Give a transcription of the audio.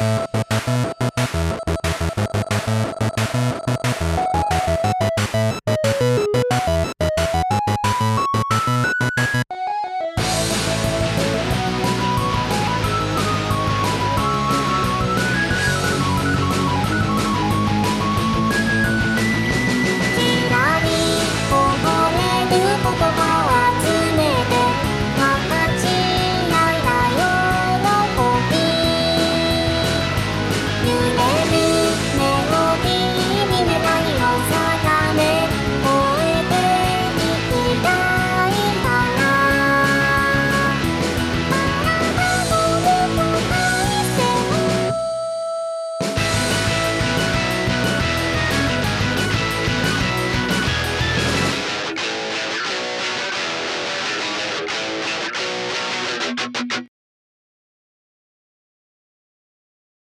you